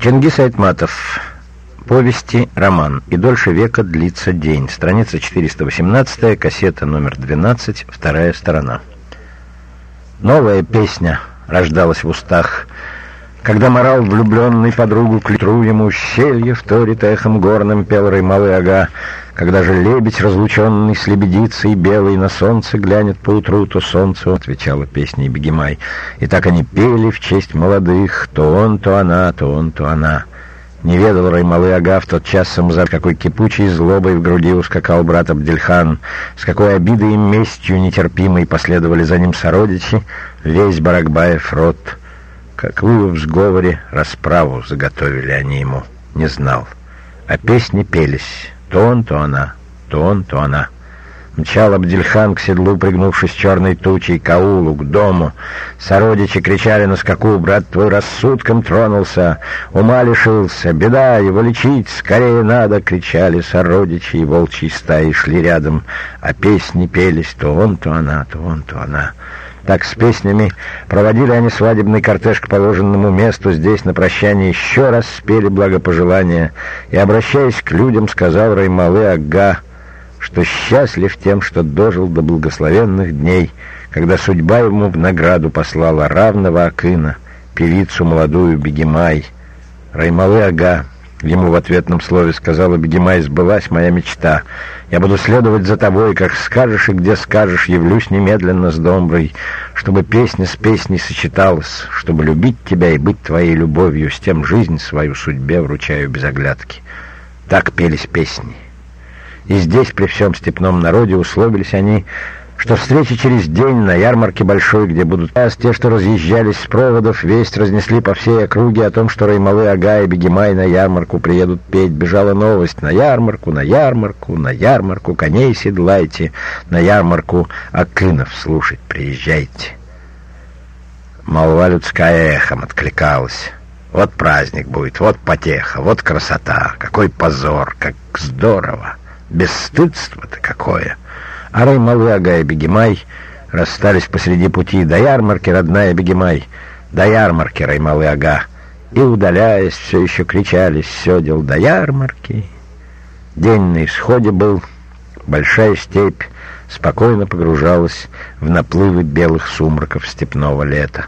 Чингис Айтматов. Повести, роман. И дольше века длится день. Страница 418, кассета номер 12, вторая сторона. Новая песня рождалась в устах когда морал влюбленный подругу к литру ему ущелье вторит эхом горным пел Раймалы Ага. Когда же лебедь, разлученный с лебедицей белый, на солнце глянет поутру, то солнцу отвечала песней Бегемай. И так они пели в честь молодых, то он, то она, то он, то она. Не ведал Раймалы Ага в тот час самозар, какой кипучей злобой в груди ускакал брат Абдельхан, с какой обидой и местью нетерпимой последовали за ним сородичи, весь Баракбаев род — Какую в сговоре расправу заготовили они ему, не знал. А песни пелись, то он, то она, то он, то она. Мчал Абдельхан к седлу, пригнувшись черной тучей, к аулу, к дому. Сородичи кричали на скаку, брат твой рассудком тронулся, ума лишился, беда, его лечить скорее надо, кричали сородичи, и волчьи стаи шли рядом, а песни пелись, то он, то она, то он, то она. Так с песнями проводили они свадебный кортеж к положенному месту. Здесь на прощание еще раз спели благопожелания. И, обращаясь к людям, сказал Раймалы Ага, что счастлив тем, что дожил до благословенных дней, когда судьба ему в награду послала равного Акына, певицу молодую Бегемай. Раймалы Ага Ему в ответном слове сказала Бегемай, сбылась моя мечта. Я буду следовать за тобой, как скажешь и где скажешь, явлюсь немедленно с Домброй, чтобы песня с песней сочеталась, чтобы любить тебя и быть твоей любовью, с тем жизнь свою судьбе вручаю без оглядки. Так пелись песни. И здесь, при всем степном народе, условились они что встречи через день на ярмарке большой, где будут раз те, что разъезжались с проводов, весть разнесли по всей округе о том, что Раймалы Ага и Бегемай на ярмарку приедут петь. Бежала новость на ярмарку, на ярмарку, на ярмарку, коней седлайте, на ярмарку Акынов слушать приезжайте. Молва людская эхом откликалась. Вот праздник будет, вот потеха, вот красота, какой позор, как здорово, бесстыдство-то какое — а Раймалага и Бегемай расстались посреди пути. До ярмарки, родная Бегемай, до ярмарки, Раймалы Ага. И, удаляясь, все еще кричали «Седел до ярмарки!» День на исходе был, большая степь спокойно погружалась в наплывы белых сумраков степного лета.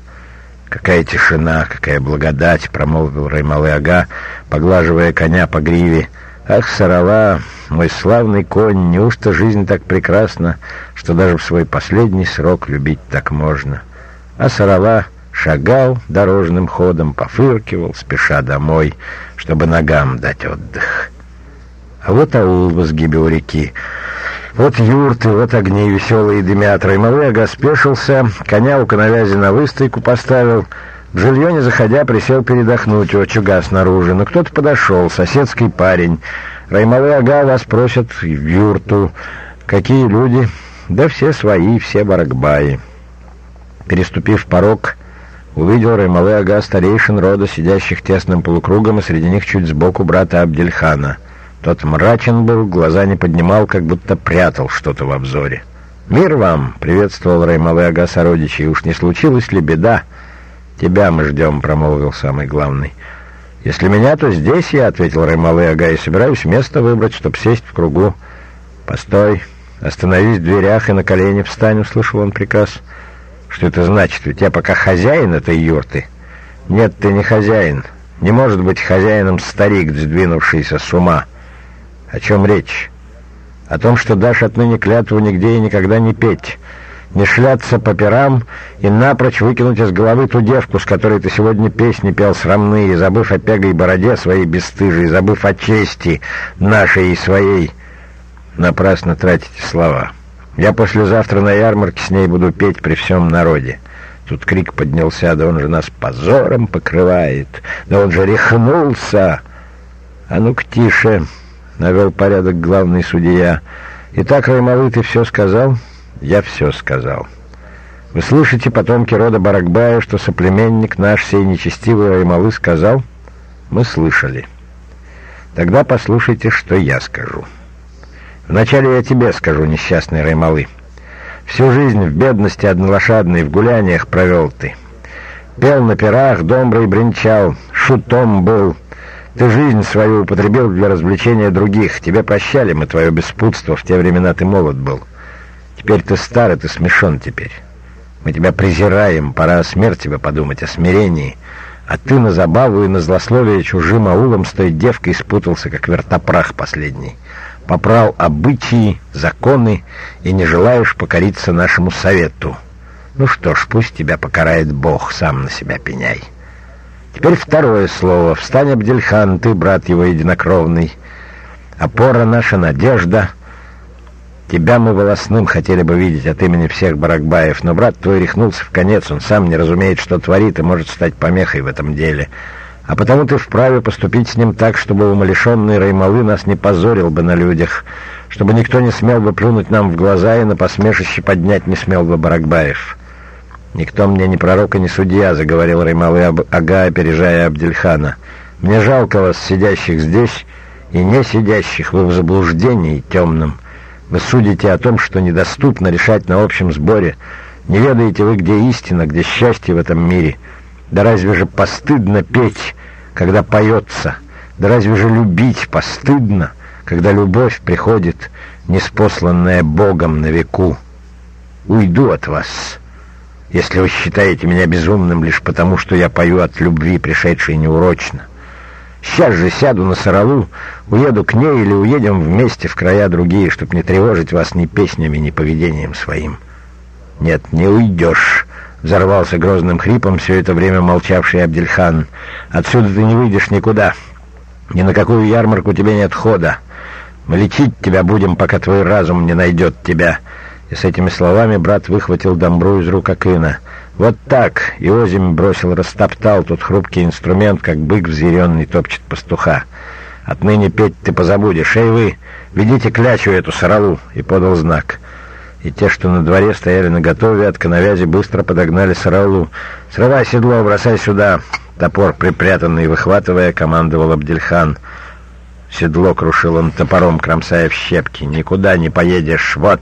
«Какая тишина, какая благодать!» — промолвил Раймалы Ага, поглаживая коня по гриве — Ах, Сарала, мой славный конь, неужто жизнь так прекрасна, что даже в свой последний срок любить так можно? А Сарала шагал дорожным ходом, пофыркивал, спеша домой, чтобы ногам дать отдых. А вот аул в изгибе у реки. Вот юрты, вот огни веселые дымят. Раймовега спешился, коня у коновязи на выстойку поставил — жилье, не заходя, присел передохнуть у очага снаружи, но кто-то подошел, соседский парень. Раймалы ага вас просят в юрту. Какие люди? Да все свои, все баракбаи. Переступив порог, увидел Раймалы ага старейшин рода, сидящих тесным полукругом, и среди них чуть сбоку брата Абдельхана. Тот мрачен был, глаза не поднимал, как будто прятал что-то в обзоре. «Мир вам!» — приветствовал Раймалы ага сородичей. «Уж не случилась ли беда?» «Тебя мы ждем», — промолвил самый главный. «Если меня, то здесь я», — ответил Раймалы Ага, — «и собираюсь место выбрать, чтоб сесть в кругу». «Постой, остановись в дверях и на колени встань», — услышал он приказ. «Что это значит? Ведь я пока хозяин этой юрты». «Нет, ты не хозяин. Не может быть хозяином старик, сдвинувшийся с ума». «О чем речь?» «О том, что дашь отныне клятву нигде и никогда не петь» не шляться по перам и напрочь выкинуть из головы ту девку, с которой ты сегодня песни пел срамные, забыв о пегой бороде своей бесстыжей, забыв о чести нашей и своей. Напрасно тратите слова. Я послезавтра на ярмарке с ней буду петь при всем народе. Тут крик поднялся, да он же нас позором покрывает, да он же рехнулся. А ну-ка тише, навел порядок главный судья. Итак, Раймалы, ты все сказал?» Я все сказал. Вы слышите, потомки рода Баракбая, что соплеменник наш, сей нечестивый Раймалы, сказал? Мы слышали. Тогда послушайте, что я скажу. Вначале я тебе скажу, несчастный Раймалы. Всю жизнь в бедности однолошадной, в гуляниях провел ты. Пел на пирах, домброй бренчал, шутом был. Ты жизнь свою употребил для развлечения других. Тебе прощали мы твое беспутство, в те времена ты молод был. Теперь ты стар, и ты смешон теперь. Мы тебя презираем, пора о смерти бы подумать, о смирении. А ты на забаву и на злословие чужим аулом с той девкой спутался, как вертопрах последний. Попрал обычаи, законы и не желаешь покориться нашему совету. Ну что ж, пусть тебя покарает Бог, сам на себя пеняй. Теперь второе слово. Встань, Абдельхан, ты, брат его единокровный. Опора наша надежда — Тебя мы волосным хотели бы видеть от имени всех Баракбаев, но брат твой рехнулся в конец, он сам не разумеет, что творит, и может стать помехой в этом деле. А потому ты вправе поступить с ним так, чтобы умалишенный Раймалы нас не позорил бы на людях, чтобы никто не смел бы плюнуть нам в глаза и на посмешище поднять не смел бы Баракбаев. «Никто мне ни пророк и ни судья», — заговорил Раймалы Ага, опережая Абдельхана. «Мне жалко вас, сидящих здесь и не сидящих, вы в заблуждении темном». Вы судите о том, что недоступно решать на общем сборе. Не ведаете вы, где истина, где счастье в этом мире. Да разве же постыдно петь, когда поется? Да разве же любить постыдно, когда любовь приходит, неспосланная Богом на веку? Уйду от вас, если вы считаете меня безумным лишь потому, что я пою от любви, пришедшей неурочно. Сейчас же сяду на соролу, уеду к ней или уедем вместе в края другие, чтоб не тревожить вас ни песнями, ни поведением своим. Нет, не уйдешь, — взорвался грозным хрипом все это время молчавший Абдельхан. Отсюда ты не выйдешь никуда. Ни на какую ярмарку тебе нет хода. Мы лечить тебя будем, пока твой разум не найдет тебя. И с этими словами брат выхватил домбру из рук Акына — вот так Иозим бросил, растоптал тот хрупкий инструмент, как бык взъяренный топчет пастуха. «Отныне петь ты позабудешь. Эй вы, ведите клячу эту соролу!» И подал знак. И те, что на дворе стояли наготове, от коновязи быстро подогнали соролу. «Срывай седло, бросай сюда!» Топор, припрятанный, выхватывая, командовал Абдельхан. Седло крушил он топором, кромсая в щепки. «Никуда не поедешь! Вот!»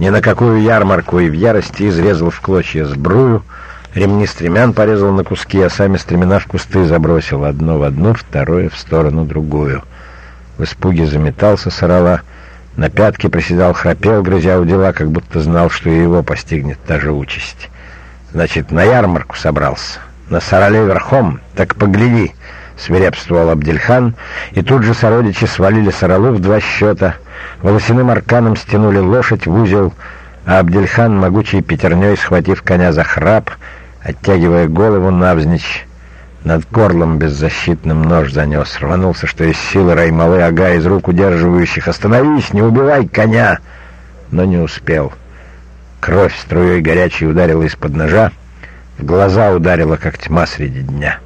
Ни на какую ярмарку, и в ярости изрезал в клочья сбрую, ремни стремян порезал на куски, а сами стремена в кусты забросил, одно в одну, второе в сторону другую. В испуге заметался сорола, на пятке приседал, храпел, грызя у дела, как будто знал, что и его постигнет та же участь. Значит, на ярмарку собрался, на сороле верхом, так погляди, свирепствовал Абдельхан, и тут же сородичи свалили соролу в два счета — Волосяным арканом стянули лошадь в узел, а Абдельхан, могучей пятерней, схватив коня за храп, оттягивая голову навзничь, над горлом беззащитным нож занес. Рванулся, что из силы Раймалы Ага из рук удерживающих. «Остановись! Не убивай коня!» Но не успел. Кровь струей горячей ударила из-под ножа, в глаза ударила, как тьма среди дня.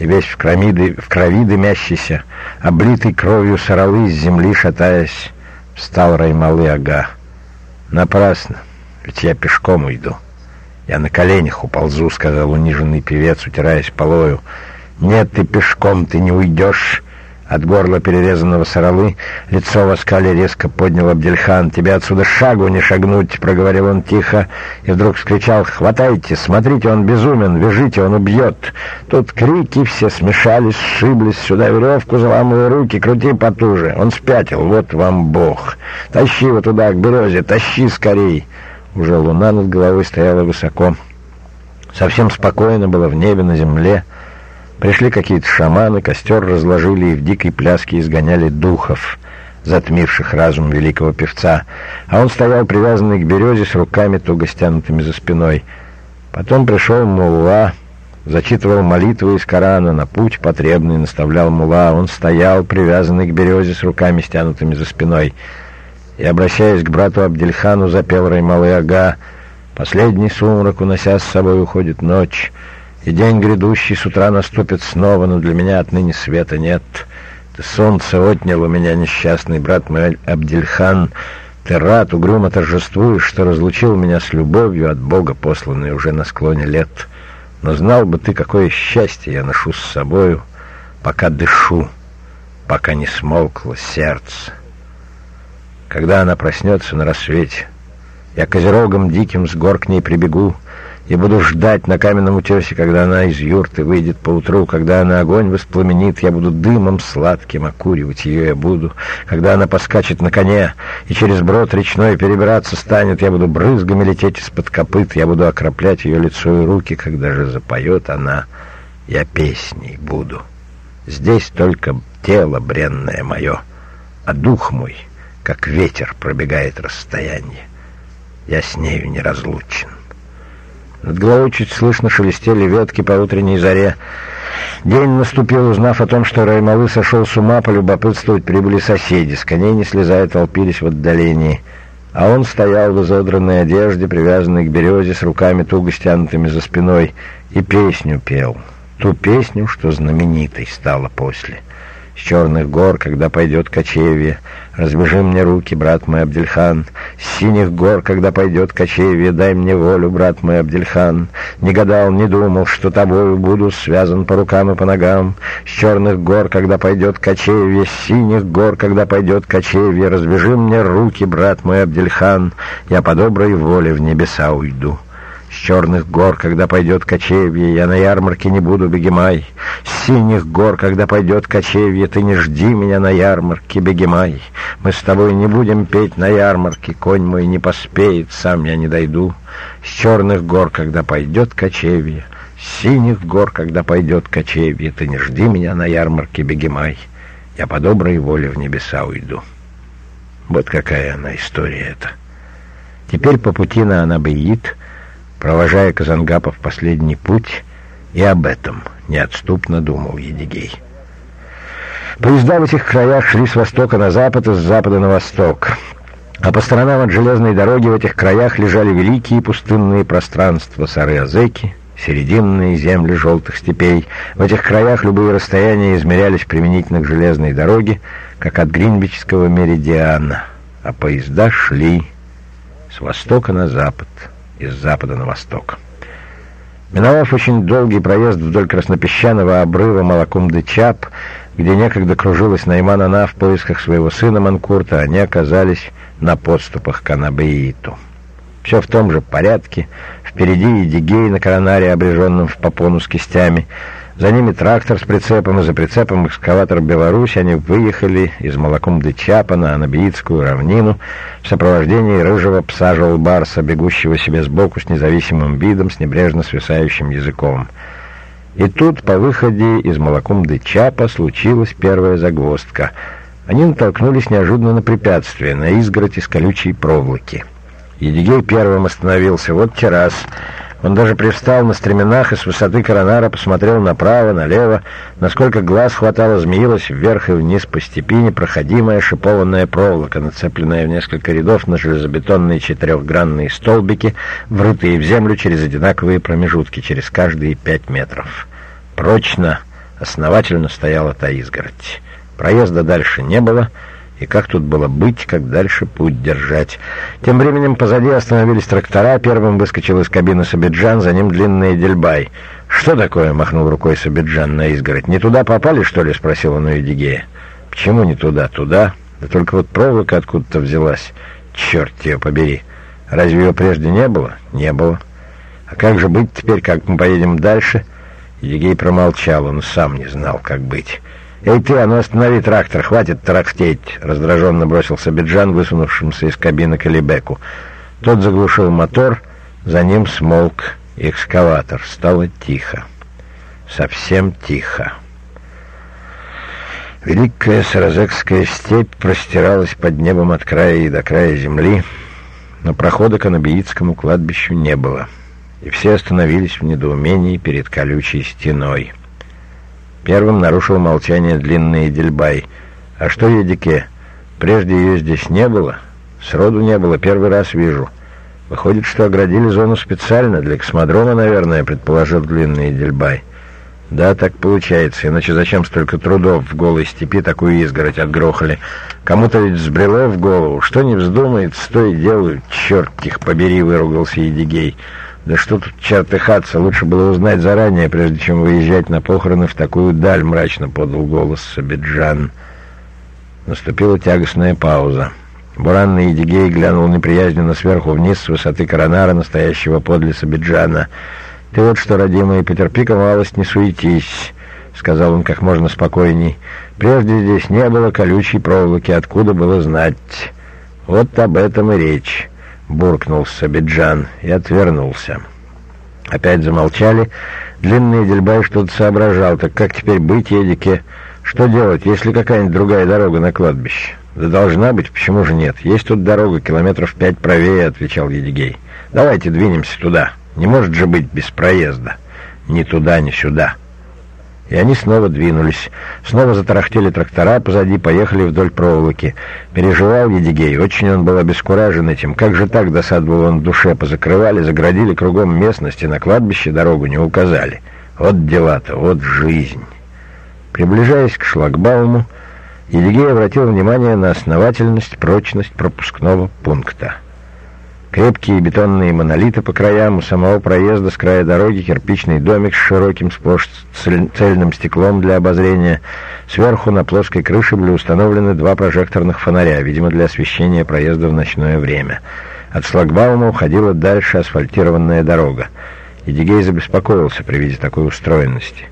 И весь в крови, в крови дымящийся, облитый кровью соролы с земли шатаясь, Встал Раймалы Ага. Напрасно, ведь я пешком уйду. Я на коленях уползу, сказал униженный певец, утираясь полою. Нет, ты пешком, ты не уйдешь. От горла перерезанного соролы лицо в оскале резко поднял Абдельхан. «Тебе отсюда шагу не шагнуть!» — проговорил он тихо, и вдруг вскричал «Хватайте! Смотрите, он безумен! Вяжите, он убьет!» Тут крики все смешались, сшиблись сюда веревку, заламывая руки, крути потуже. Он спятил, вот вам Бог! Тащи его туда, к березе, тащи скорей! Уже луна над головой стояла высоко. Совсем спокойно было в небе, на земле — Пришли какие-то шаманы, костер разложили и в дикой пляске изгоняли духов, затмивших разум великого певца, а он стоял привязанный к березе с руками туго стянутыми за спиной. Потом пришел Мулла, зачитывал молитвы из Корана, на путь потребный наставлял Мула. Он стоял, привязанный к березе с руками стянутыми за спиной. И, обращаясь к брату Абдельхану, запел Раймалы Ага, «Последний сумрак, унося с собой, уходит ночь». И день грядущий с утра наступит снова, но для меня отныне света нет. Ты солнце отнял у меня, несчастный брат мой Абдельхан. Ты рад, угрюмо торжествуешь, что разлучил меня с любовью от Бога, посланной уже на склоне лет. Но знал бы ты, какое счастье я ношу с собою, пока дышу, пока не смолкло сердце. Когда она проснется на рассвете, я козерогом диким с гор к ней прибегу, и буду ждать на каменном утесе, когда она из юрты выйдет поутру, когда она огонь воспламенит, я буду дымом сладким окуривать ее я буду, когда она поскачет на коне и через брод речной перебираться станет, я буду брызгами лететь из-под копыт, я буду окроплять ее лицо и руки, когда же запоет она, я песней буду. Здесь только тело бренное мое, а дух мой, как ветер, пробегает расстояние. Я с нею неразлучен. Над головой чуть слышно шелестели ветки по утренней заре. День наступил, узнав о том, что Раймалы сошел с ума, полюбопытствовать прибыли соседи. С коней не слезая толпились в отдалении. А он стоял в изодранной одежде, привязанной к березе, с руками туго стянутыми за спиной, и песню пел. Ту песню, что знаменитой стала после — с черных гор, когда пойдет кочевье. Разбежи мне руки, брат мой Абдельхан. С синих гор, когда пойдет кочевье, дай мне волю, брат мой Абдельхан. Не гадал, не думал, что тобою буду связан по рукам и по ногам. С черных гор, когда пойдет кочевье, с синих гор, когда пойдет кочевье, разбежи мне руки, брат мой Абдельхан. Я по доброй воле в небеса уйду черных гор, когда пойдет кочевье, я на ярмарке не буду, бегемай. С синих гор, когда пойдет кочевье, ты не жди меня на ярмарке, бегемай. Мы с тобой не будем петь на ярмарке, конь мой не поспеет, сам я не дойду. С черных гор, когда пойдет кочевье, с синих гор, когда пойдет кочевье, ты не жди меня на ярмарке, бегемай. Я по доброй воле в небеса уйду. Вот какая она история эта. Теперь по пути на Анабеит — провожая Казангапа в последний путь, и об этом неотступно думал Едигей. Поезда в этих краях шли с востока на запад и с запада на восток. А по сторонам от железной дороги в этих краях лежали великие пустынные пространства Сары-Азеки, серединные земли желтых степей. В этих краях любые расстояния измерялись применительно к железной дороге, как от Гринвичского меридиана, а поезда шли с востока на запад — из запада на восток. Миновав очень долгий проезд вдоль краснопесчаного обрыва Малакум-де-Чап, где некогда кружилась Найман Ана в поисках своего сына Манкурта, они оказались на подступах к Анабеиту. Все в том же порядке. Впереди Едигей на коронаре, обреженном в попону с кистями, за ними трактор с прицепом, и за прицепом экскаватор «Беларусь». Они выехали из молоком Дычапа на Анабиитскую равнину в сопровождении рыжего пса Жолбарса, бегущего себе сбоку с независимым видом, с небрежно свисающим языком. И тут, по выходе из молоком Дычапа, случилась первая загвоздка. Они натолкнулись неожиданно на препятствие, на изгородь из колючей проволоки. Едигей первым остановился. Вот террас. Он даже привстал на стременах и с высоты коронара посмотрел направо, налево. Насколько глаз хватало, змеилась вверх и вниз по степи непроходимая шипованная проволока, нацепленная в несколько рядов на железобетонные четырехгранные столбики, врытые в землю через одинаковые промежутки, через каждые пять метров. Прочно, основательно стояла та изгородь. Проезда дальше не было — и как тут было быть, как дальше путь держать? Тем временем позади остановились трактора. Первым выскочил из кабины Сабиджан, за ним длинный Дельбай. «Что такое?» — махнул рукой Сабиджан на изгородь. «Не туда попали, что ли?» — спросил он у Эдигея. «Почему не туда? Туда? Да только вот проволока откуда-то взялась. Черт ее побери! Разве ее прежде не было?» «Не было. А как же быть теперь, как мы поедем дальше?» Едигей промолчал, он сам не знал, как быть. «Эй ты, а ну останови трактор, хватит тарахтеть!» — раздраженно бросился Биджан, высунувшимся из кабины Калибеку. Тот заглушил мотор, за ним смолк экскаватор. Стало тихо. Совсем тихо. Великая Саразекская степь простиралась под небом от края и до края земли, но прохода к Анабиитскому кладбищу не было, и все остановились в недоумении перед колючей стеной — Первым нарушил молчание длинный Дельбай. «А что, Едике, прежде ее здесь не было? Сроду не было, первый раз вижу. Выходит, что оградили зону специально, для космодрома, наверное», — предположил длинный Дельбай. «Да, так получается, иначе зачем столько трудов в голой степи такую изгородь отгрохали? Кому-то ведь взбрело в голову, что не вздумает, стой делают, черт их побери», — выругался Едигей. Да что тут чертыхаться, лучше было узнать заранее, прежде чем выезжать на похороны в такую даль, мрачно подал голос Сабиджан. Наступила тягостная пауза. Буранный Едигей глянул неприязненно сверху вниз с высоты коронара, настоящего подле Сабиджана. «Ты вот что, родимый, потерпи-ка малость, не суетись», — сказал он как можно спокойней. «Прежде здесь не было колючей проволоки, откуда было знать. Вот об этом и речь», — буркнул Сабиджан и отвернулся. Опять замолчали. Длинный Дельбай что-то соображал. «Так как теперь быть, Едике? Что делать, если какая-нибудь другая дорога на кладбище?» «Да должна быть, почему же нет? Есть тут дорога, километров пять правее», — отвечал Едигей. «Давайте двинемся туда. Не может же быть без проезда. Ни туда, ни сюда». И они снова двинулись. Снова затарахтели трактора, позади поехали вдоль проволоки. Переживал Едигей, очень он был обескуражен этим. Как же так, досадовал он в душе, позакрывали, заградили кругом местности, на кладбище дорогу не указали. Вот дела-то, вот жизнь. Приближаясь к шлагбауму, Едигей обратил внимание на основательность, прочность пропускного пункта. Крепкие бетонные монолиты по краям, у самого проезда с края дороги кирпичный домик с широким сплошь цельным стеклом для обозрения. Сверху на плоской крыше были установлены два прожекторных фонаря, видимо, для освещения проезда в ночное время. От шлагбаума уходила дальше асфальтированная дорога. Едигей забеспокоился при виде такой устроенности.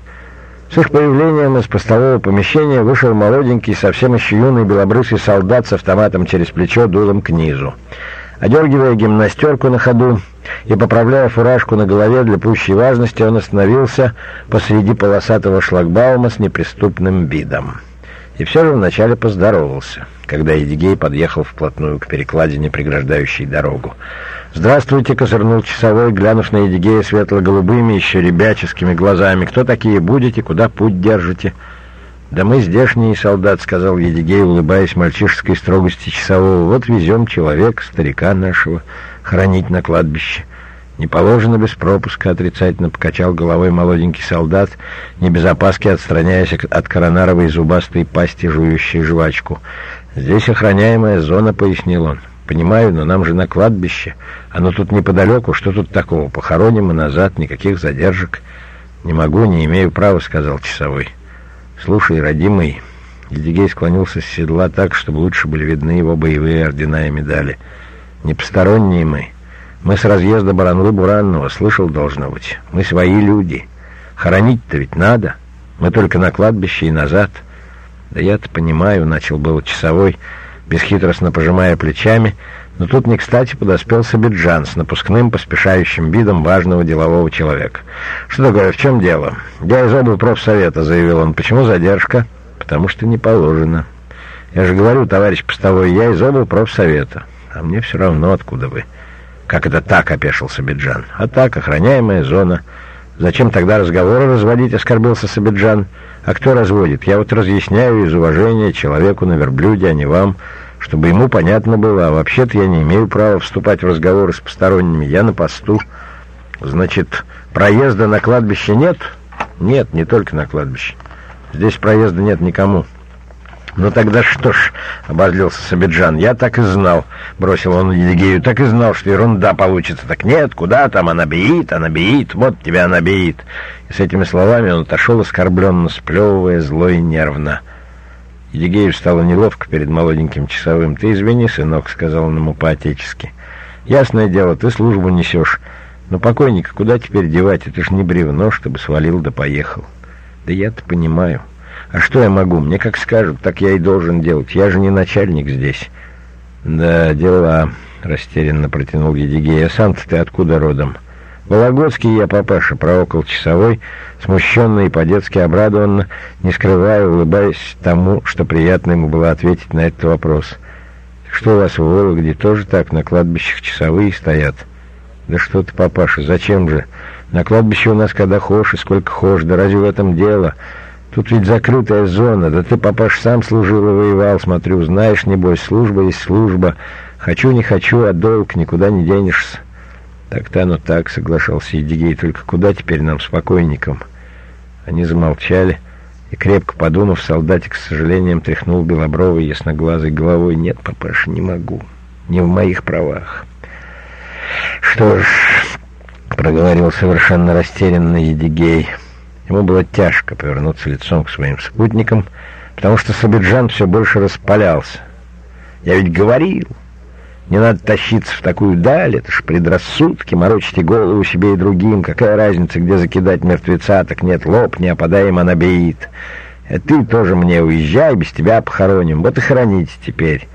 С их появлением из постового помещения вышел молоденький, совсем еще юный белобрысый солдат с автоматом через плечо дулом к низу. Одергивая гимнастерку на ходу и поправляя фуражку на голове для пущей важности, он остановился посреди полосатого шлагбаума с неприступным видом. И все же вначале поздоровался, когда Едигей подъехал вплотную к перекладине, преграждающей дорогу. «Здравствуйте!» — козырнул часовой, глянув на Едигея светло-голубыми, еще ребяческими глазами. «Кто такие будете? Куда путь держите?» «Да мы здешний солдат», — сказал Едигей, улыбаясь мальчишеской строгости часового. «Вот везем человека, старика нашего, хранить на кладбище». «Не положено без пропуска», — отрицательно покачал головой молоденький солдат, не без опаски отстраняясь от коронаровой зубастой пасти, жующей жвачку. «Здесь охраняемая зона», — пояснил он. Понимаю, но нам же на кладбище. Оно тут неподалеку. Что тут такого? Похороним и назад, никаких задержек. Не могу, не имею права, сказал часовой. Слушай, родимый... Едигей склонился с седла так, чтобы лучше были видны его боевые ордена и медали. Не посторонние мы. Мы с разъезда Баранлы-Буранного, слышал, должно быть. Мы свои люди. Хоронить-то ведь надо. Мы только на кладбище и назад. Да я-то понимаю, начал был часовой, бесхитростно пожимая плечами, но тут не кстати подоспел Сабиджан с напускным, поспешающим видом важного делового человека. «Что такое? В чем дело?» «Я из облпрофсовета», — заявил он. «Почему задержка?» «Потому что не положено». «Я же говорю, товарищ постовой, я из облпрофсовета. А мне все равно, откуда вы». «Как это так?» — опешил Сабиджан. «А так, охраняемая зона». «Зачем тогда разговоры разводить?» — оскорбился Сабиджан. «А кто разводит? Я вот разъясняю из уважения человеку на верблюде, а не вам» чтобы ему понятно было, а вообще-то я не имею права вступать в разговоры с посторонними, я на посту. Значит, проезда на кладбище нет? Нет, не только на кладбище. Здесь проезда нет никому. «Ну тогда что ж», — обозлился Сабиджан, — «я так и знал», — бросил он Едигею, — «так и знал, что ерунда получится». «Так нет, куда там, она беит, она беит, вот тебя она беит». И с этими словами он отошел оскорбленно, сплевывая зло и нервно. Едигею стало неловко перед молоденьким часовым. «Ты извини, сынок», — сказал он ему по-отечески. «Ясное дело, ты службу несешь. Но покойника куда теперь девать? Это ж не бревно, чтобы свалил да поехал». «Да я-то понимаю. А что я могу? Мне как скажут, так я и должен делать. Я же не начальник здесь». «Да, дела», — растерянно протянул Едигей. «А сам-то ты откуда родом?» «Вологодский я, папаша», — проокол часовой, смущенно и по-детски обрадованно, не скрывая, улыбаясь тому, что приятно ему было ответить на этот вопрос. «Что у вас в Вологде тоже так, на кладбищах часовые стоят?» «Да что ты, папаша, зачем же? На кладбище у нас когда хошь и сколько хошь, да разве в этом дело? Тут ведь закрытая зона, да ты, папаша, сам служил и воевал, смотрю, знаешь, небось, служба есть служба. Хочу, не хочу, а долг никуда не денешься». «Так-то оно так», — соглашался Едигей, — «только куда теперь нам, спокойникам?» Они замолчали, и, крепко подумав, солдатик с сожалением тряхнул белобровой ясноглазой головой. «Нет, папаша, не могу. Не в моих правах». «Что ж», — проговорил совершенно растерянный Едигей, — ему было тяжко повернуться лицом к своим спутникам, потому что Сабиджан все больше распалялся. Я ведь говорил. Не надо тащиться в такую даль, это ж предрассудки, морочите голову себе и другим. Какая разница, где закидать мертвеца, так нет, лопни, а подаем она беит. А ты тоже мне уезжай, без тебя похороним. Вот и хороните теперь.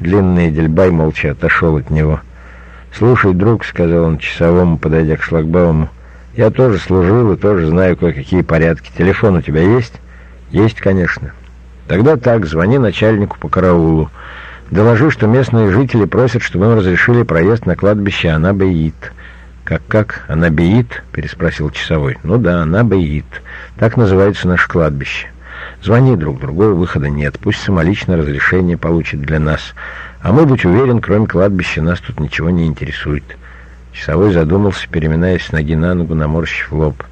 Длинный Дельбай молча отошел от него. «Слушай, друг», — сказал он часовому, подойдя к шлагбауму, — «я тоже служил и тоже знаю кое-какие порядки. Телефон у тебя есть?» «Есть, конечно». «Тогда так, звони начальнику по караулу». Доложи, что местные жители просят, чтобы мы разрешили проезд на кладбище Анабеит. «Как-как? Анабеит?» — переспросил часовой. «Ну да, Анабеит. Так называется наше кладбище. Звони друг другу, выхода нет. Пусть самолично разрешение получит для нас. А мы, будь уверен, кроме кладбища нас тут ничего не интересует». Часовой задумался, переминаясь с ноги на ногу, наморщив лоб.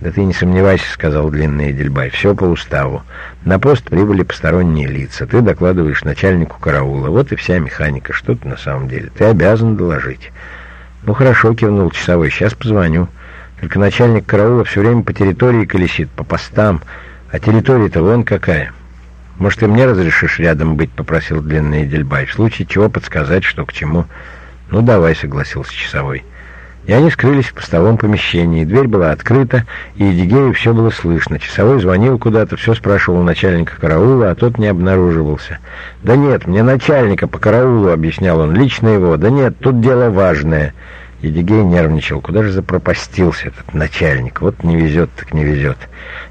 «Да ты не сомневайся», — сказал длинный Эдельбай, — «все по уставу. На пост прибыли посторонние лица. Ты докладываешь начальнику караула. Вот и вся механика. Что ты на самом деле? Ты обязан доложить». «Ну хорошо», — кивнул часовой, — «сейчас позвоню. Только начальник караула все время по территории колесит, по постам. А территория-то вон какая». «Может, и мне разрешишь рядом быть?» — попросил длинный Эдельбай. «В случае чего подсказать, что к чему». «Ну, давай», — согласился часовой и они скрылись в постовом помещении. Дверь была открыта, и Эдигею все было слышно. Часовой звонил куда-то, все спрашивал у начальника караула, а тот не обнаруживался. «Да нет, мне начальника по караулу», — объяснял он, — «лично его. Да нет, тут дело важное». Едигей нервничал. Куда же запропастился этот начальник? Вот не везет, так не везет.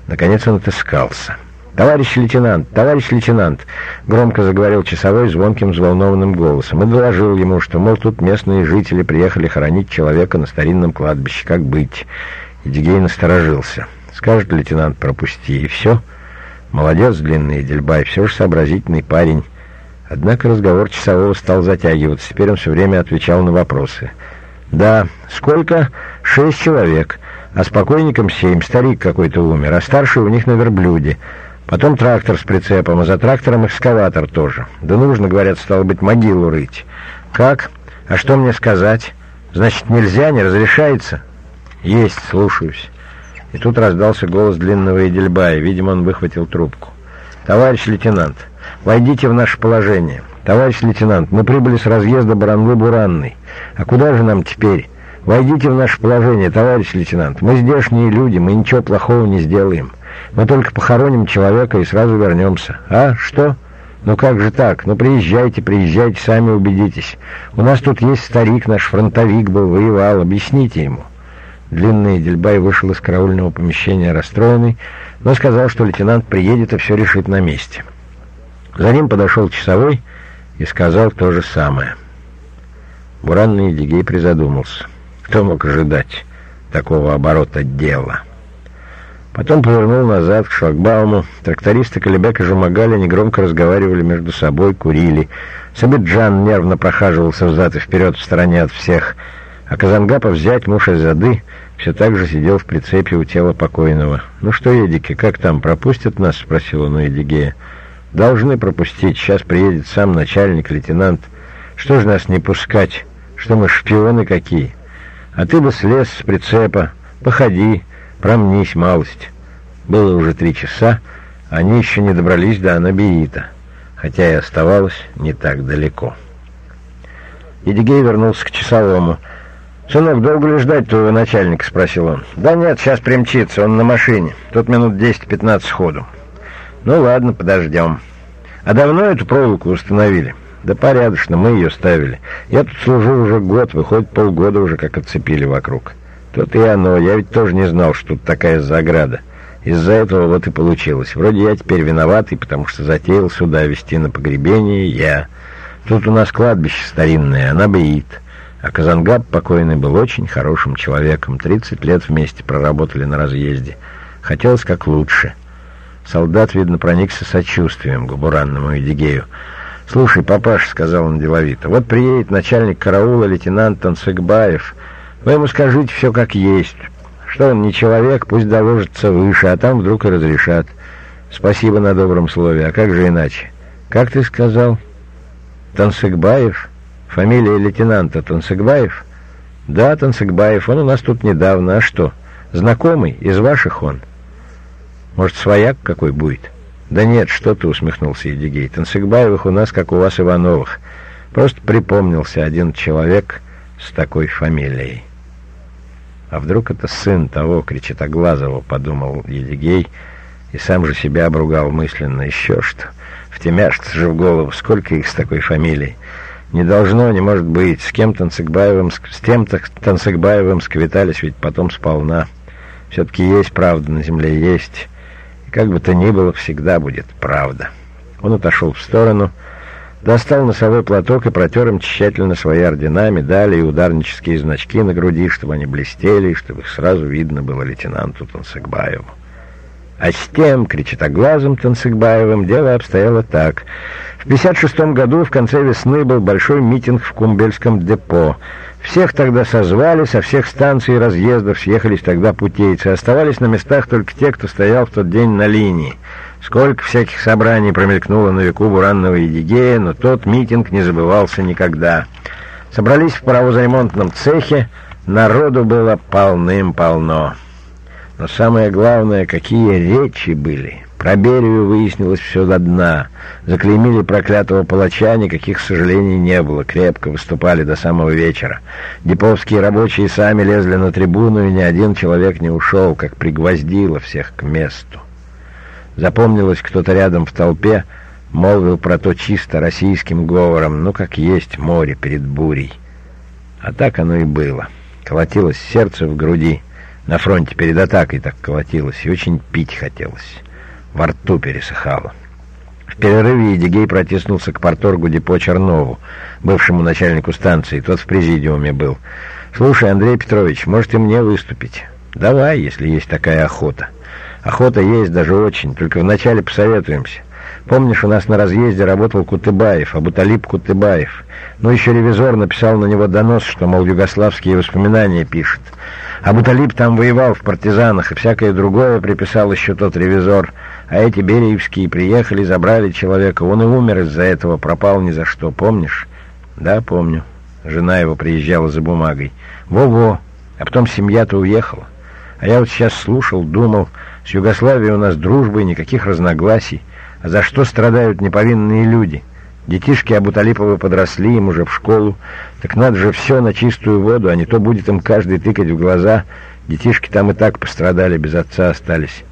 Наконец он отыскался. «Товарищ лейтенант, товарищ лейтенант!» — громко заговорил часовой звонким взволнованным голосом и доложил ему, что, мол, тут местные жители приехали хоронить человека на старинном кладбище. Как быть? Эдигей насторожился. «Скажет лейтенант, пропусти, и все». Молодец, длинный Дельбай, все же сообразительный парень. Однако разговор часового стал затягиваться. Теперь он все время отвечал на вопросы. «Да, сколько? Шесть человек. А с покойником семь. Старик какой-то умер, а старший у них на верблюде». Потом трактор с прицепом, а за трактором экскаватор тоже. Да нужно, говорят, стало быть, могилу рыть. Как? А что мне сказать? Значит, нельзя, не разрешается? Есть, слушаюсь. И тут раздался голос длинного Эдельбая. Видимо, он выхватил трубку. Товарищ лейтенант, войдите в наше положение. Товарищ лейтенант, мы прибыли с разъезда Баранлы-Буранной. А куда же нам теперь? Войдите в наше положение, товарищ лейтенант. Мы здешние люди, мы ничего плохого не сделаем. Мы только похороним человека и сразу вернемся. А, что? Ну как же так? Ну приезжайте, приезжайте, сами убедитесь. У нас тут есть старик, наш фронтовик был, воевал, объясните ему». Длинный Дельбай вышел из караульного помещения расстроенный, но сказал, что лейтенант приедет и все решит на месте. За ним подошел часовой и сказал то же самое. Буранный Дигей призадумался. Кто мог ожидать такого оборота дела? Потом повернул назад к шлагбауму. Трактористы Калибек и Жумагали негромко разговаривали между собой, курили. Сабиджан нервно прохаживался взад и вперед в стороне от всех. А Казангапов взять муж из зады все так же сидел в прицепе у тела покойного. «Ну что, Едики, как там, пропустят нас?» — спросил он у Едигея. «Должны пропустить. Сейчас приедет сам начальник, лейтенант. Что же нас не пускать? Что мы шпионы какие? А ты бы слез с прицепа. Походи, Промнись малость. Было уже три часа, они еще не добрались до Анабиита, хотя и оставалось не так далеко. Едигей вернулся к часовому. «Сынок, долго ли ждать твоего начальника?» — спросил он. «Да нет, сейчас примчится, он на машине. Тут минут 10-15 ходу». «Ну ладно, подождем». «А давно эту проволоку установили?» «Да порядочно, мы ее ставили. Я тут служу уже год, выходит полгода уже, как отцепили вокруг». Тут и оно. Я ведь тоже не знал, что тут такая заграда. Из-за этого вот и получилось. Вроде я теперь виноватый, потому что затеял сюда вести на погребение я. Тут у нас кладбище старинное, она боит. А Казангаб покойный был очень хорошим человеком. Тридцать лет вместе проработали на разъезде. Хотелось как лучше. Солдат, видно, проникся сочувствием к буранному Эдигею. «Слушай, папаш», — сказал он деловито, — «вот приедет начальник караула лейтенант Тансыгбаев». Вы ему скажите все как есть. Что он не человек, пусть доложится выше, а там вдруг и разрешат. Спасибо на добром слове, а как же иначе? Как ты сказал? Тансыгбаев? Фамилия лейтенанта Тансыгбаев? Да, Тансыгбаев, он у нас тут недавно. А что, знакомый? Из ваших он? Может, свояк какой будет? «Да нет, что ты», — усмехнулся Едигей. «Танцыгбаевых у нас, как у вас, Ивановых. Просто припомнился один человек с такой фамилией». «А вдруг это сын того Кречетоглазого?» — подумал Едигей, и сам же себя обругал мысленно. «Еще что? Втемяшится же в голову, сколько их с такой фамилией?» Не должно, не может быть. С кем Танцыгбаевым, с тем-то Танцыгбаевым сквитались ведь потом сполна. Все-таки есть правда на земле, есть. И как бы то ни было, всегда будет правда. Он отошел в сторону, достал носовой платок и протер им тщательно свои ордена, медали и ударнические значки на груди, чтобы они блестели, и чтобы их сразу видно было лейтенанту Танцыгбаеву. А с тем кричатоглазым Танцыгбаевым дело обстояло так — в 1956 году в конце весны был большой митинг в Кумбельском депо. Всех тогда созвали, со всех станций и разъездов съехались тогда путейцы. Оставались на местах только те, кто стоял в тот день на линии. Сколько всяких собраний промелькнуло на веку Буранного и Дигея, но тот митинг не забывался никогда. Собрались в паровозремонтном цехе, народу было полным-полно. Но самое главное, какие речи были. Про Берию выяснилось все до дна. Заклеймили проклятого палача, никаких сожалений не было. Крепко выступали до самого вечера. Деповские рабочие сами лезли на трибуну, и ни один человек не ушел, как пригвоздило всех к месту. Запомнилось кто-то рядом в толпе, молвил про то чисто российским говором, ну как есть море перед бурей. А так оно и было. Колотилось сердце в груди. На фронте перед атакой так колотилось, и очень пить хотелось во рту пересыхало. В перерыве Едигей протиснулся к порторгу депо Чернову, бывшему начальнику станции, тот в президиуме был. «Слушай, Андрей Петрович, может и мне выступить?» «Давай, если есть такая охота». «Охота есть даже очень, только вначале посоветуемся. Помнишь, у нас на разъезде работал Кутыбаев, Абуталип Кутыбаев. Ну, еще ревизор написал на него донос, что, мол, югославские воспоминания пишет. Абуталип там воевал в партизанах, и всякое другое приписал еще тот ревизор». А эти бериевские приехали, забрали человека. Он и умер из-за этого, пропал ни за что. Помнишь? Да, помню. Жена его приезжала за бумагой. Во-во. А потом семья-то уехала. А я вот сейчас слушал, думал, с Югославией у нас дружбы, никаких разногласий. А за что страдают неповинные люди? Детишки Абуталиповы подросли, им уже в школу. Так надо же все на чистую воду, а не то будет им каждый тыкать в глаза. Детишки там и так пострадали, без отца остались.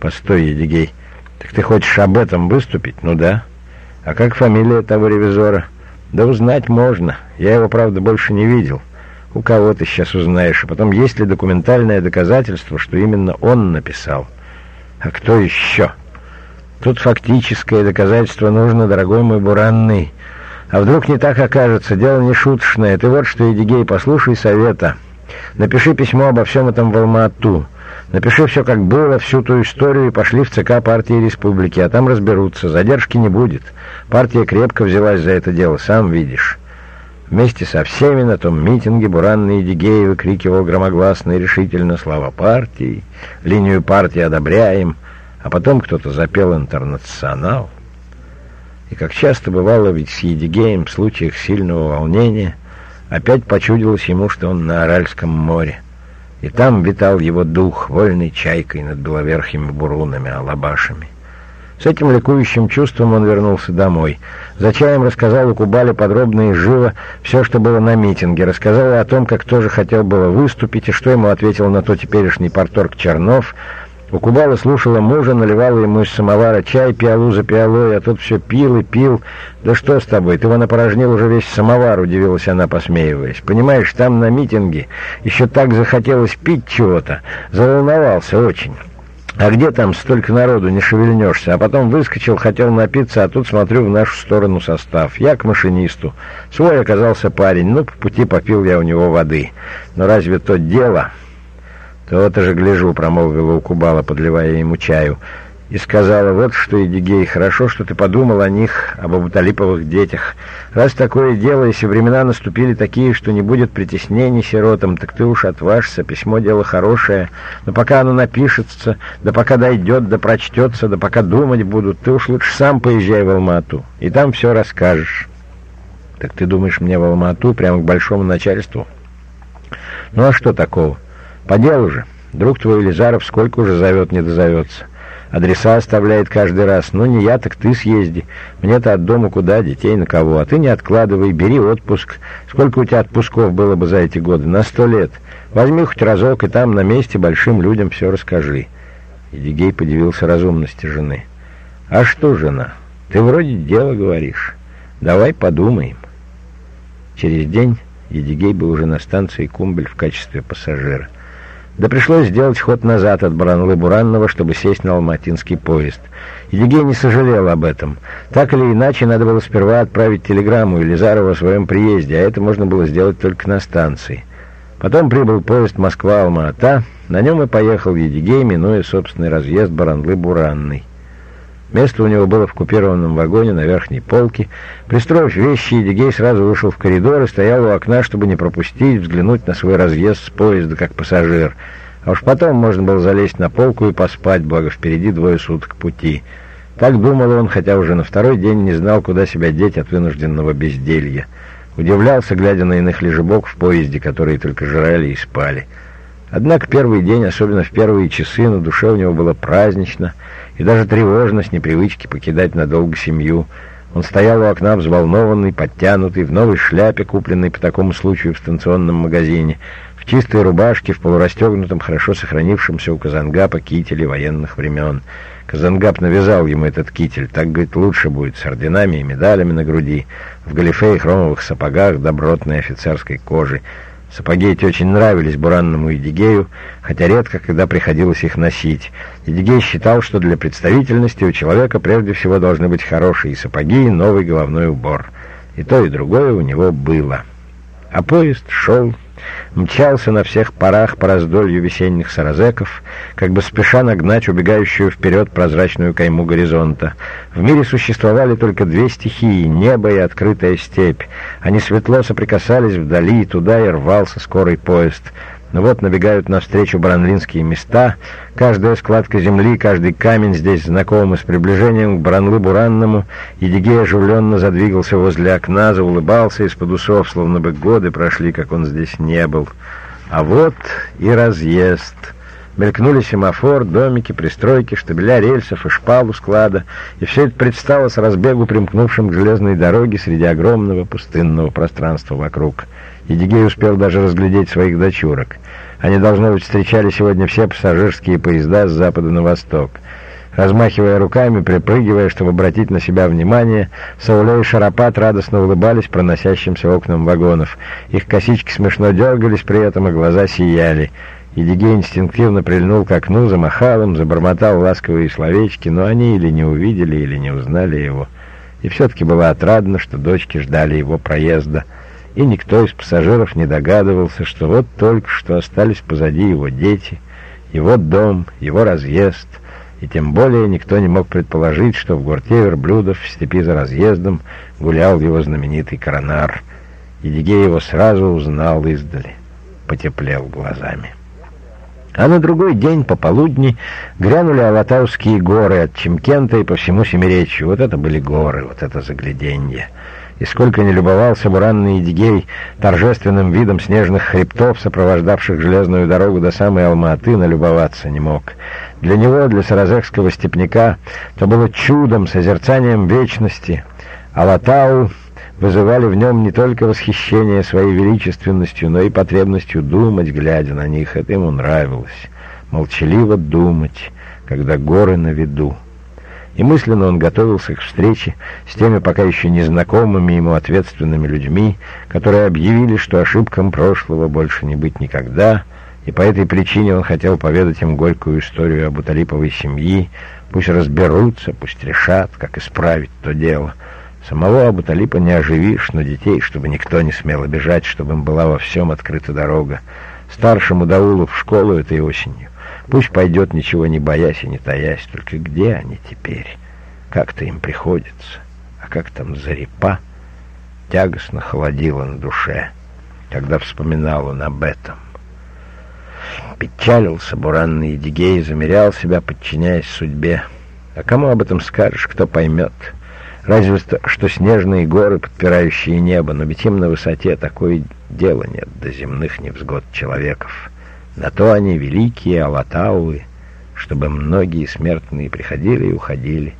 Постой, Едигей. Так ты хочешь об этом выступить? Ну да. А как фамилия того ревизора? Да узнать можно. Я его, правда, больше не видел. У кого ты сейчас узнаешь? А потом, есть ли документальное доказательство, что именно он написал? А кто еще? Тут фактическое доказательство нужно, дорогой мой буранный. А вдруг не так окажется? Дело не шуточное. Ты вот что, Едигей, послушай совета. Напиши письмо обо всем этом в Алма-Ату. Напиши все как было, всю ту историю и пошли в ЦК партии республики, а там разберутся. Задержки не будет. Партия крепко взялась за это дело, сам видишь. Вместе со всеми на том митинге Буранный Едигей выкрикивал громогласно и решительно слова партии, линию партии одобряем, а потом кто-то запел «Интернационал». И как часто бывало ведь с Едигеем в случаях сильного волнения, опять почудилось ему, что он на Аральском море. И там витал его дух, вольной чайкой над беловерхими бурунами, алабашами. С этим ликующим чувством он вернулся домой. За чаем рассказал Укубале подробно и живо все, что было на митинге. Рассказал о том, как тоже хотел было выступить, и что ему ответил на то теперешний порторг Чернов, Укубала слушала мужа, наливала ему из самовара чай, пиалу за пиалой, а тот все пил и пил. «Да что с тобой? Ты вон опорожнил уже весь самовар», — удивилась она, посмеиваясь. «Понимаешь, там на митинге еще так захотелось пить чего-то. Заволновался очень». А где там столько народу, не шевельнешься? А потом выскочил, хотел напиться, а тут смотрю в нашу сторону состав. Я к машинисту. Свой оказался парень, ну, по пути попил я у него воды. Но разве то дело? «То-то же гляжу», — промолвила Укубала, подливая ему чаю, и сказала, «Вот что, Эдигей, хорошо, что ты подумал о них, об Абуталиповых детях. Раз такое дело, если времена наступили такие, что не будет притеснений сиротам, так ты уж отважься, письмо дело хорошее, но пока оно напишется, да пока дойдет, да прочтется, да пока думать будут, ты уж лучше сам поезжай в Алмату, и там все расскажешь». «Так ты думаешь мне в Алмату, прямо к большому начальству?» «Ну а что такого?» По делу же. Друг твой Елизаров сколько уже зовет, не дозовется. Адреса оставляет каждый раз. Ну, не я, так ты съезди. Мне-то от дома куда, детей на кого. А ты не откладывай, бери отпуск. Сколько у тебя отпусков было бы за эти годы? На сто лет. Возьми хоть разок, и там на месте большим людям все расскажи. Едигей подивился разумности жены. А что, жена, ты вроде дело говоришь. Давай подумаем. Через день Едигей был уже на станции Кумбель в качестве пассажира. Да пришлось сделать ход назад от Баранлы-Буранного, чтобы сесть на алматинский поезд. Едигей не сожалел об этом. Так или иначе, надо было сперва отправить телеграмму Елизарову о своем приезде, а это можно было сделать только на станции. Потом прибыл поезд Москва-Алма-Ата, на нем и поехал Едигей, минуя собственный разъезд Баранлы-Буранный. Место у него было в купированном вагоне на верхней полке. Пристроив вещи, Едигей сразу вышел в коридор и стоял у окна, чтобы не пропустить, взглянуть на свой разъезд с поезда, как пассажир. А уж потом можно было залезть на полку и поспать, благо впереди двое суток пути. Так думал он, хотя уже на второй день не знал, куда себя деть от вынужденного безделья. Удивлялся, глядя на иных лежебок в поезде, которые только жрали и спали. Однако первый день, особенно в первые часы, на душе у него было празднично — и даже тревожно с непривычки покидать надолго семью. Он стоял у окна взволнованный, подтянутый, в новой шляпе, купленной по такому случаю в станционном магазине, в чистой рубашке, в полурастегнутом, хорошо сохранившемся у Казангапа кителе военных времен. Казангап навязал ему этот китель, так, говорит, лучше будет, с орденами и медалями на груди, в галифе и хромовых сапогах добротной офицерской кожи, Сапоги эти очень нравились Буранному Едигею, хотя редко когда приходилось их носить. Едигей считал, что для представительности у человека прежде всего должны быть хорошие сапоги и новый головной убор. И то, и другое у него было. А поезд шел мчался на всех парах по раздолью весенних саразеков, как бы спеша нагнать убегающую вперед прозрачную кайму горизонта. В мире существовали только две стихии — небо и открытая степь. Они светло соприкасались вдали, и туда и рвался скорый поезд — но вот набегают навстречу баранлинские места. Каждая складка земли, каждый камень здесь знакомы с приближением к Баранлы-Буранному. Едигей оживленно задвигался возле окна, заулыбался из-под усов, словно бы годы прошли, как он здесь не был. А вот и разъезд. Мелькнули семафор, домики, пристройки, штабеля рельсов и шпалу склада, и все это предстало с разбегу примкнувшим к железной дороге среди огромного пустынного пространства вокруг. Едигей успел даже разглядеть своих дочурок. Они, должно быть, встречали сегодня все пассажирские поезда с запада на восток. Размахивая руками, припрыгивая, чтобы обратить на себя внимание, Сауле и Шарапат радостно улыбались проносящимся окнам вагонов. Их косички смешно дергались при этом, и глаза сияли. Едигей инстинктивно прильнул к окну, замахал им, забормотал ласковые словечки, но они или не увидели, или не узнали его. И все-таки было отрадно, что дочки ждали его проезда — и никто из пассажиров не догадывался, что вот только что остались позади его дети, его дом, его разъезд, и тем более никто не мог предположить, что в гурте верблюдов в степи за разъездом гулял его знаменитый коронар. Едигей его сразу узнал издали, потеплел глазами. А на другой день пополудни грянули Алатауские горы от Чемкента и по всему Семиречью. Вот это были горы, вот это загляденье. И сколько не любовался буранный Едигей торжественным видом снежных хребтов, сопровождавших железную дорогу до самой Алматы, налюбоваться не мог. Для него, для саразекского степняка, то было чудом, созерцанием вечности. Алатау вызывали в нем не только восхищение своей величественностью, но и потребностью думать, глядя на них. Это ему нравилось. Молчаливо думать, когда горы на виду и мысленно он готовился к встрече с теми пока еще незнакомыми ему ответственными людьми, которые объявили, что ошибкам прошлого больше не быть никогда, и по этой причине он хотел поведать им горькую историю об Уталиповой семьи, пусть разберутся, пусть решат, как исправить то дело. Самого Абуталипа не оживишь, но детей, чтобы никто не смел обижать, чтобы им была во всем открыта дорога. Старшему Даулу в школу этой осенью. Пусть пойдет, ничего не боясь и не таясь, только где они теперь? Как-то им приходится, а как там зарепа? Тягостно холодило на душе, когда вспоминал он об этом. Печалился буранный Едигей, замерял себя, подчиняясь судьбе. А кому об этом скажешь, кто поймет? Разве что снежные горы, подпирающие небо, но ведь им на высоте такое дела нет до земных невзгод человеков. На то они великие Алатауы, чтобы многие смертные приходили и уходили,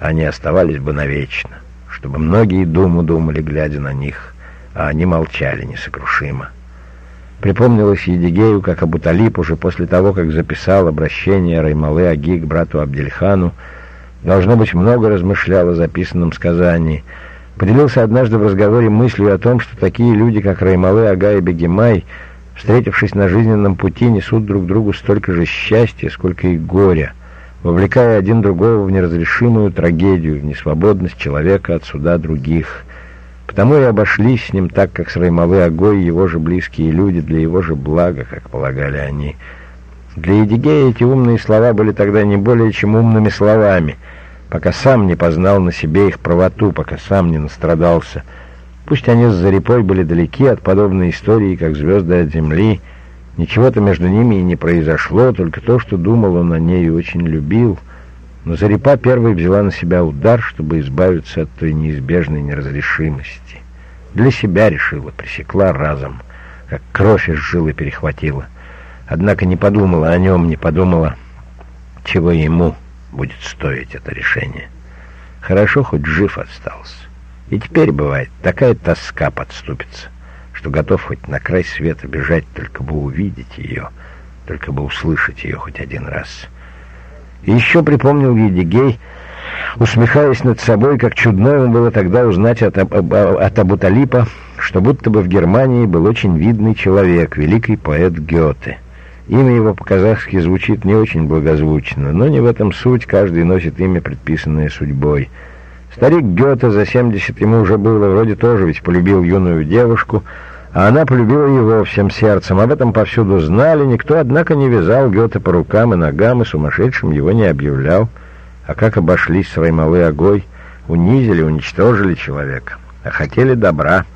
а они оставались бы навечно, чтобы многие думу думали, глядя на них, а они молчали несокрушимо. Припомнилось Едигею, как Абуталип уже после того, как записал обращение Раймалы Аги к брату Абдельхану, должно быть, много размышлял о записанном сказании. Поделился однажды в разговоре мыслью о том, что такие люди, как Раймалы Ага и Бегемай, встретившись на жизненном пути, несут друг другу столько же счастья, сколько и горя, вовлекая один другого в неразрешимую трагедию, в несвободность человека от суда других – Потому и обошлись с ним так, как с Раймалы Агой его же близкие люди, для его же блага, как полагали они. Для Едигея эти умные слова были тогда не более чем умными словами, пока сам не познал на себе их правоту, пока сам не настрадался. Пусть они с Зарипой были далеки от подобной истории, как звезды от земли, ничего-то между ними и не произошло, только то, что думал он о ней и очень любил — но Зарипа первой взяла на себя удар, чтобы избавиться от той неизбежной неразрешимости. Для себя решила, пресекла разом, как кровь из жилы перехватила. Однако не подумала о нем, не подумала, чего ему будет стоить это решение. Хорошо, хоть жив остался. И теперь бывает, такая тоска подступится, что готов хоть на край света бежать, только бы увидеть ее, только бы услышать ее хоть один раз — и еще припомнил Едигей, усмехаясь над собой, как чудно ему было тогда узнать от, от Абуталипа, что будто бы в Германии был очень видный человек, великий поэт Гёте. Имя его по-казахски звучит не очень благозвучно, но не в этом суть, каждый носит имя, предписанное судьбой. Старик Гёте за 70 ему уже было, вроде тоже ведь полюбил юную девушку, а она полюбила его всем сердцем. Об этом повсюду знали, никто, однако, не вязал Гёте по рукам и ногам, и сумасшедшим его не объявлял. А как обошлись с Раймалы Огой, унизили, уничтожили человека, а хотели добра.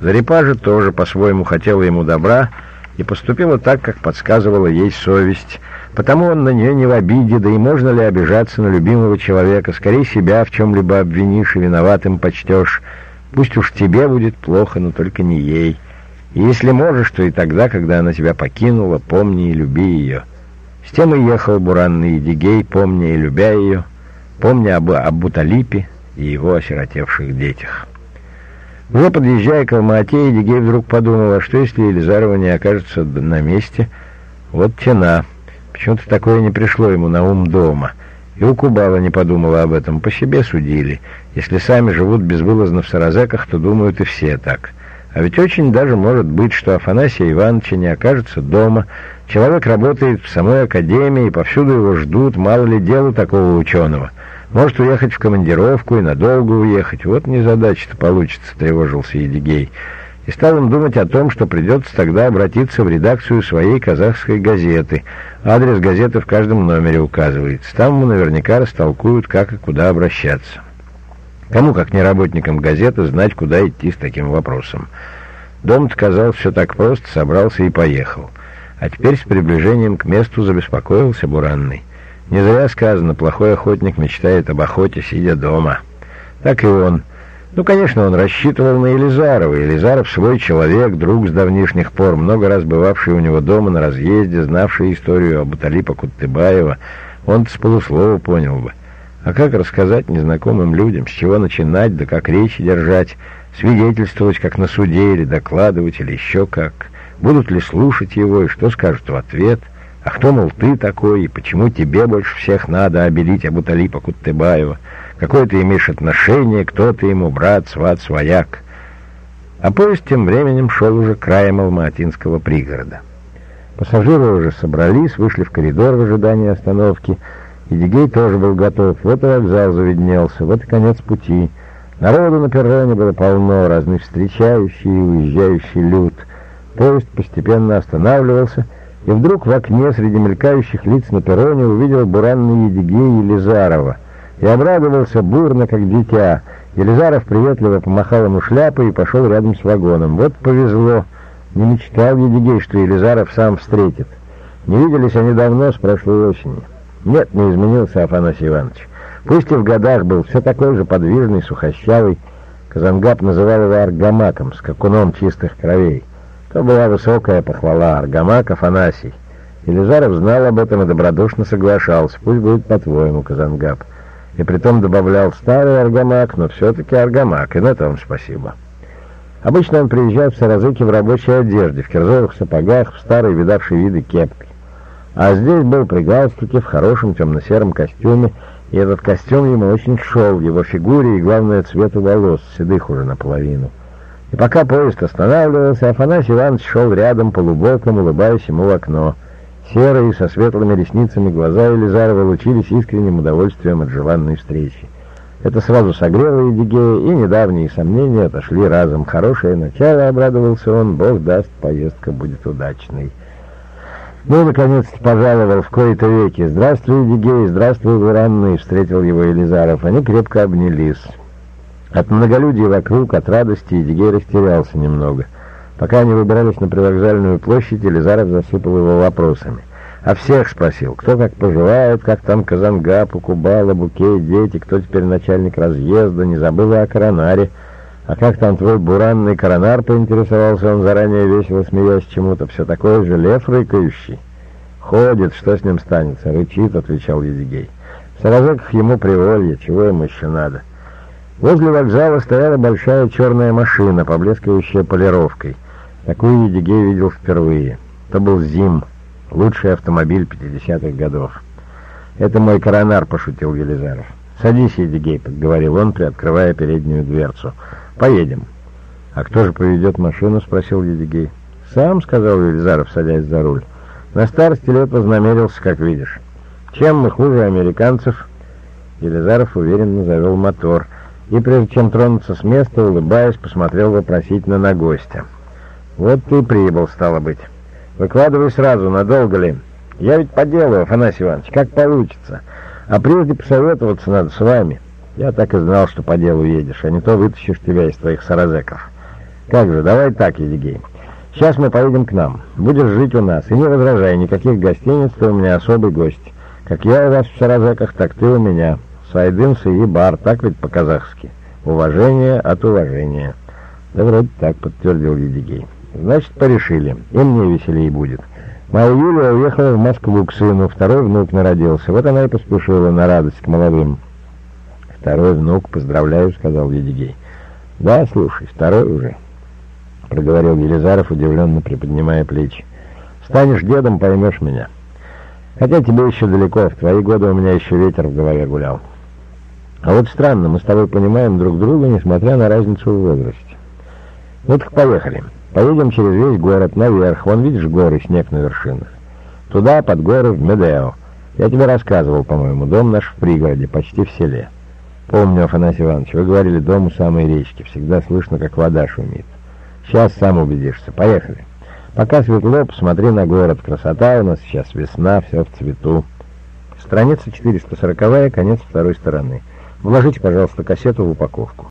Зарипа же тоже по-своему хотела ему добра и поступила так, как подсказывала ей совесть. Потому он на нее не в обиде, да и можно ли обижаться на любимого человека, скорее себя в чем-либо обвинишь и виноватым почтешь, Пусть уж тебе будет плохо, но только не ей. И если можешь, то и тогда, когда она тебя покинула, помни и люби ее. С тем и ехал буранный Едигей, помня и любя ее, помня об Абуталипе и его осиротевших детях. Уже подъезжая к Алма-Ате, Едигей вдруг подумал, а что если Елизарова не окажется на месте? Вот тена. Почему-то такое не пришло ему на ум дома. И у Кубала не подумала об этом, по себе судили. Если сами живут безвылазно в Саразеках, то думают и все так. А ведь очень даже может быть, что Афанасия Ивановича не окажется дома. Человек работает в самой академии, повсюду его ждут, мало ли дела такого ученого. Может уехать в командировку и надолго уехать. Вот незадача-то получится, тревожился Едигей. И стал он думать о том, что придется тогда обратиться в редакцию своей казахской газеты. Адрес газеты в каждом номере указывается. Там ему наверняка растолкуют, как и куда обращаться. Кому, как не работникам газеты, знать, куда идти с таким вопросом. Дом-то казалось все так просто, собрался и поехал. А теперь с приближением к месту забеспокоился Буранный. Не зря сказано, плохой охотник мечтает об охоте, сидя дома. Так и он. Ну, конечно, он рассчитывал на Елизарова. Елизаров свой человек, друг с давнишних пор, много раз бывавший у него дома на разъезде, знавший историю об Уталипа Куттыбаева. Он-то с полуслова понял бы. А как рассказать незнакомым людям, с чего начинать, да как речи держать, свидетельствовать, как на суде, или докладывать, или еще как? Будут ли слушать его, и что скажут в ответ? А кто, мол, ты такой, и почему тебе больше всех надо обелить Абуталипа Куттыбаева? Какое ты имеешь отношение, кто ты ему, брат, сват, свояк? А поезд тем временем шел уже краем Алматинского пригорода. Пассажиры уже собрались, вышли в коридор в ожидании остановки. Едигей тоже был готов. Вот и вокзал заведнелся, вот и конец пути. Народу на перроне было полно, разный встречающий и уезжающий люд. Поезд постепенно останавливался, и вдруг в окне среди мелькающих лиц на перроне увидел буранный Едигей Елизарова — и обрадовался бурно, как дитя. Елизаров приветливо помахал ему шляпой и пошел рядом с вагоном. Вот повезло. Не мечтал Едигей, что Елизаров сам встретит. Не виделись они давно, с прошлой осени. Нет, не изменился Афанасий Иванович. Пусть и в годах был все такой же подвижный, сухощавый. Казангап называл его аргамаком, скакуном чистых кровей. То была высокая похвала Аргамак Афанасий. Елизаров знал об этом и добродушно соглашался. Пусть будет по-твоему, Казангаб. И притом добавлял старый аргамак, но все-таки аргамак, и на том спасибо. Обычно он приезжал в Саразыки в рабочей одежде, в кирзовых сапогах, в старой видавшей виды кепке. А здесь был при галстуке, в хорошем темно-сером костюме, и этот костюм ему очень шел, его фигуре и, главное, цвету волос, седых уже наполовину. И пока поезд останавливался, Афанасий Иванович шел рядом, полубоком, улыбаясь ему в окно. Серые, со светлыми ресницами глаза Елизарова лучились искренним удовольствием от желанной встречи. Это сразу согрело Едигея, и недавние сомнения отошли разом. Хорошее начало, обрадовался он, Бог даст, поездка будет удачной. Ну, наконец-то пожаловал в кои-то веки. «Здравствуй, Едигей, здравствуй, Буранный!» — встретил его Елизаров. Они крепко обнялись. От многолюдия вокруг, от радости Едигей растерялся немного. Пока они выбирались на привокзальную площадь, Елизаров засыпал его вопросами. А всех спросил, кто как поживает, как там Казангап, Кубала, Букей, дети, кто теперь начальник разъезда, не забыл о коронаре. А как там твой буранный коронар, поинтересовался он заранее весело смеясь чему-то, все такое же лев рыкающий. Ходит, что с ним станется, рычит, отвечал Едигей. В Саразеках ему приволье, чего ему еще надо. Возле вокзала стояла большая черная машина, поблескивающая полировкой. Такую Едигей видел впервые. Это был «Зим», лучший автомобиль 50-х годов. «Это мой коронар», — пошутил Елизаров. «Садись, Едигей», — говорил он, приоткрывая переднюю дверцу. «Поедем». «А кто же поведет машину?» — спросил Едигей. «Сам», — сказал Елизаров, садясь за руль. «На старости лет вознамерился, как видишь. Чем мы хуже американцев?» Елизаров уверенно завел мотор и, прежде чем тронуться с места, улыбаясь, посмотрел вопросительно на гостя. «Вот ты прибыл, стало быть. Выкладывай сразу, надолго ли? Я ведь по делу, Афанасий Иванович, как получится. А прежде посоветоваться надо с вами». Я так и знал, что по делу едешь, а не то вытащишь тебя из твоих саразеков. Как же, давай так, Едигей. Сейчас мы поедем к нам. Будешь жить у нас. И не возражай, никаких гостиниц, ты у меня особый гость. Как я у вас в саразеках, так ты у меня. Сайдынсы и бар, так ведь по-казахски. Уважение от уважения. Да вроде так, подтвердил Едигей. Значит, порешили. И мне веселее будет. Моя Юлия уехала в Москву к сыну, второй внук народился. Вот она и поспешила на радость к молодым. «Второй внук, поздравляю», — сказал Едигей. «Да, слушай, второй уже», — проговорил Елизаров, удивленно приподнимая плечи. «Станешь дедом, поймешь меня. Хотя тебе еще далеко, в твои годы у меня еще ветер в голове гулял. А вот странно, мы с тобой понимаем друг друга, несмотря на разницу в возрасте. Вот так поехали. Поедем через весь город, наверх. Вон, видишь, горы, снег на вершинах. Туда, под горы, в Медео. Я тебе рассказывал, по-моему, дом наш в пригороде, почти в селе». «Помню, Афанасий Иванович, вы говорили, дом у самой речки. Всегда слышно, как вода шумит. Сейчас сам убедишься. Поехали. Пока светло, посмотри на город. Красота у нас сейчас весна, все в цвету». Страница 440, конец второй стороны. Вложите, пожалуйста, кассету в упаковку.